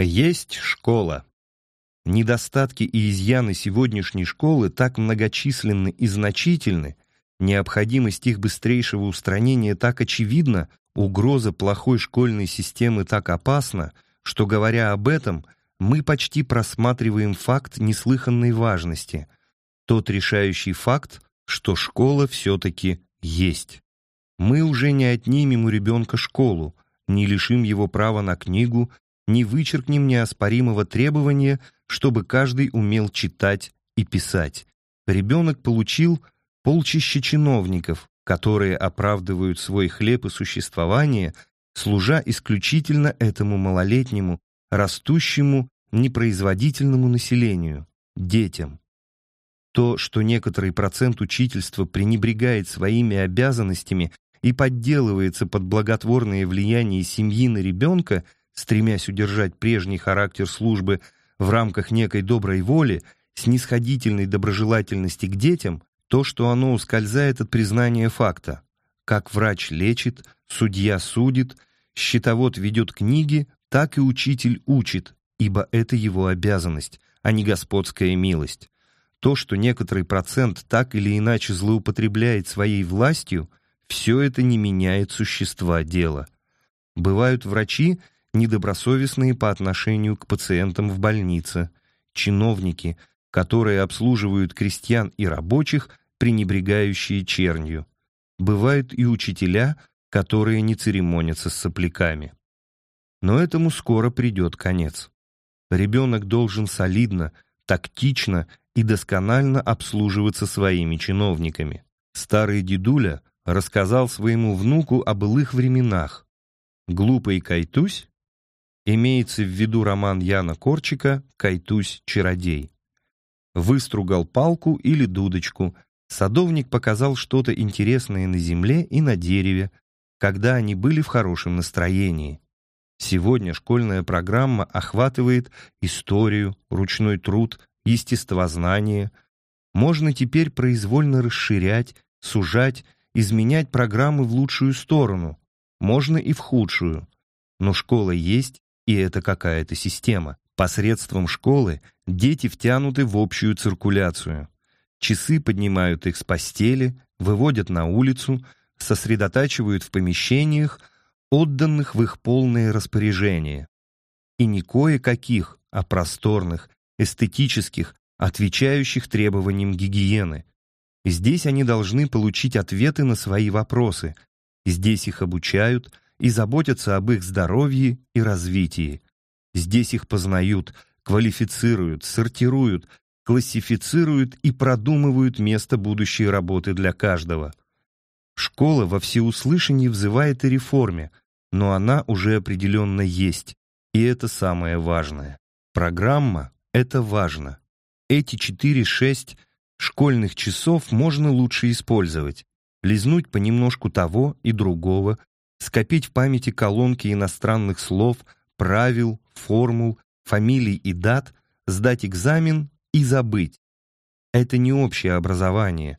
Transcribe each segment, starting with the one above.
Есть школа. Недостатки и изъяны сегодняшней школы так многочисленны и значительны, необходимость их быстрейшего устранения так очевидна, угроза плохой школьной системы так опасна, что, говоря об этом, мы почти просматриваем факт неслыханной важности, тот решающий факт, что школа все-таки есть. Мы уже не отнимем у ребенка школу, не лишим его права на книгу, не вычеркнем неоспоримого требования, чтобы каждый умел читать и писать. Ребенок получил полчища чиновников, которые оправдывают свой хлеб и существование, служа исключительно этому малолетнему, растущему, непроизводительному населению, детям. То, что некоторый процент учительства пренебрегает своими обязанностями и подделывается под благотворное влияние семьи на ребенка, стремясь удержать прежний характер службы в рамках некой доброй воли, снисходительной доброжелательности к детям, то, что оно ускользает от признания факта. Как врач лечит, судья судит, счетовод ведет книги, так и учитель учит, ибо это его обязанность, а не господская милость. То, что некоторый процент так или иначе злоупотребляет своей властью, все это не меняет существа дела. Бывают врачи, недобросовестные по отношению к пациентам в больнице, чиновники, которые обслуживают крестьян и рабочих, пренебрегающие чернью. Бывают и учителя, которые не церемонятся с сопляками. Но этому скоро придет конец. Ребенок должен солидно, тактично и досконально обслуживаться своими чиновниками. Старый дедуля рассказал своему внуку о былых временах. «Глупый Кайтусь» имеется в виду роман Яна Корчика «Кайтусь-чародей». Выстругал палку или дудочку, садовник показал что-то интересное на земле и на дереве, когда они были в хорошем настроении. Сегодня школьная программа охватывает историю, ручной труд, естествознание. Можно теперь произвольно расширять, сужать изменять программы в лучшую сторону, можно и в худшую. Но школа есть, и это какая-то система. Посредством школы дети втянуты в общую циркуляцию. Часы поднимают их с постели, выводят на улицу, сосредотачивают в помещениях, отданных в их полное распоряжение. И не кое-каких, а просторных, эстетических, отвечающих требованиям гигиены, Здесь они должны получить ответы на свои вопросы. Здесь их обучают и заботятся об их здоровье и развитии. Здесь их познают, квалифицируют, сортируют, классифицируют и продумывают место будущей работы для каждого. Школа во всеуслышании взывает о реформе, но она уже определенно есть, и это самое важное. Программа — это важно. Эти 4-6 школьных часов можно лучше использовать, лизнуть понемножку того и другого, скопить в памяти колонки иностранных слов, правил, формул, фамилий и дат, сдать экзамен и забыть. Это не общее образование.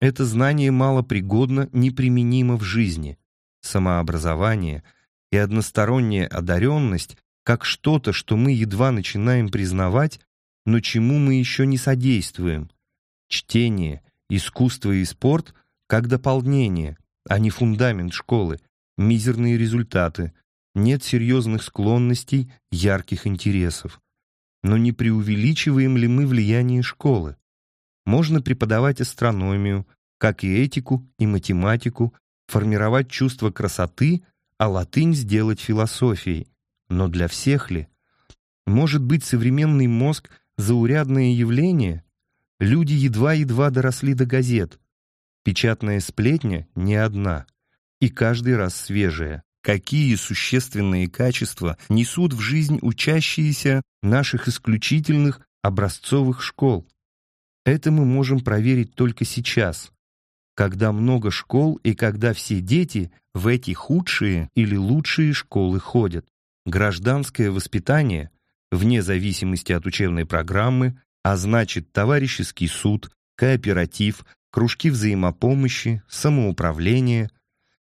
Это знание малопригодно, неприменимо в жизни. Самообразование и односторонняя одаренность как что-то, что мы едва начинаем признавать, но чему мы еще не содействуем, Чтение, искусство и спорт как дополнение, а не фундамент школы, мизерные результаты, нет серьезных склонностей, ярких интересов. Но не преувеличиваем ли мы влияние школы? Можно преподавать астрономию, как и этику и математику, формировать чувство красоты, а латынь сделать философией. Но для всех ли? Может быть, современный мозг — заурядное явление, Люди едва-едва доросли до газет. Печатная сплетня не одна, и каждый раз свежая. Какие существенные качества несут в жизнь учащиеся наших исключительных образцовых школ? Это мы можем проверить только сейчас, когда много школ и когда все дети в эти худшие или лучшие школы ходят. Гражданское воспитание, вне зависимости от учебной программы, а значит товарищеский суд, кооператив, кружки взаимопомощи, самоуправление.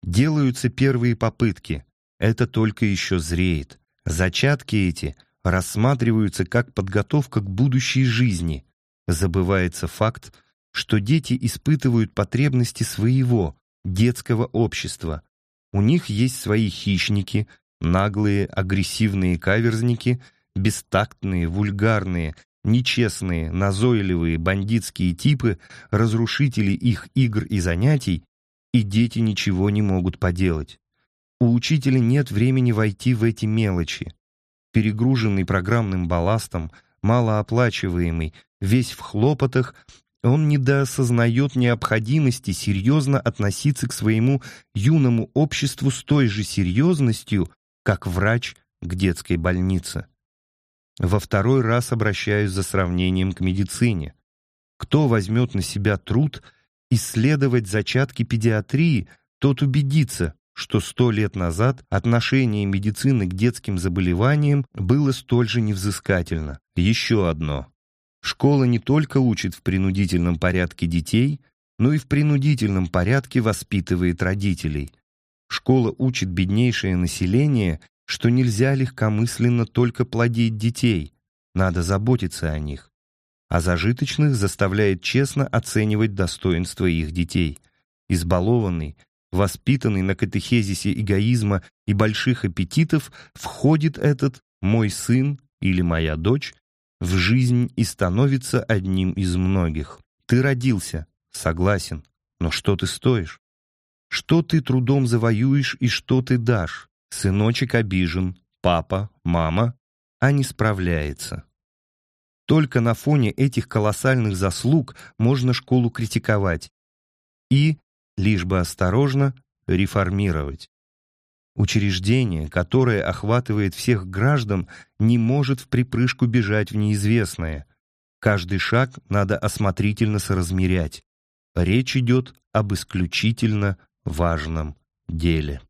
Делаются первые попытки. Это только еще зреет. Зачатки эти рассматриваются как подготовка к будущей жизни. Забывается факт, что дети испытывают потребности своего, детского общества. У них есть свои хищники, наглые, агрессивные каверзники, бестактные, вульгарные, нечестные, назойливые бандитские типы, разрушители их игр и занятий, и дети ничего не могут поделать. У учителя нет времени войти в эти мелочи. Перегруженный программным балластом, малооплачиваемый, весь в хлопотах, он недоосознает необходимости серьезно относиться к своему юному обществу с той же серьезностью, как врач к детской больнице. Во второй раз обращаюсь за сравнением к медицине. Кто возьмет на себя труд исследовать зачатки педиатрии, тот убедится, что сто лет назад отношение медицины к детским заболеваниям было столь же невзыскательно. Еще одно. Школа не только учит в принудительном порядке детей, но и в принудительном порядке воспитывает родителей. Школа учит беднейшее население, что нельзя легкомысленно только плодить детей, надо заботиться о них. А зажиточных заставляет честно оценивать достоинства их детей. Избалованный, воспитанный на катехезисе эгоизма и больших аппетитов, входит этот «мой сын» или «моя дочь» в жизнь и становится одним из многих. Ты родился, согласен, но что ты стоишь? Что ты трудом завоюешь и что ты дашь? Сыночек обижен, папа, мама, а не справляется. Только на фоне этих колоссальных заслуг можно школу критиковать. И лишь бы осторожно реформировать. Учреждение, которое охватывает всех граждан, не может в припрыжку бежать в неизвестное. Каждый шаг надо осмотрительно соразмерять. Речь идет об исключительно важном деле.